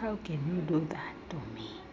How can you do that to me?